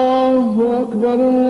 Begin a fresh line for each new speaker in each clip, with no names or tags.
الله أكبر الله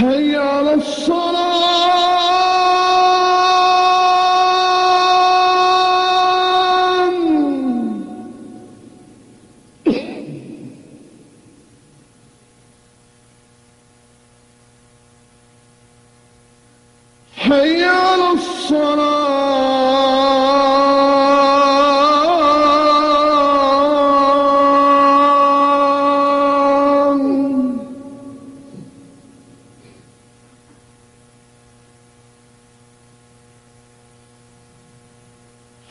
حي على الصلاة. على الصلاة.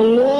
الله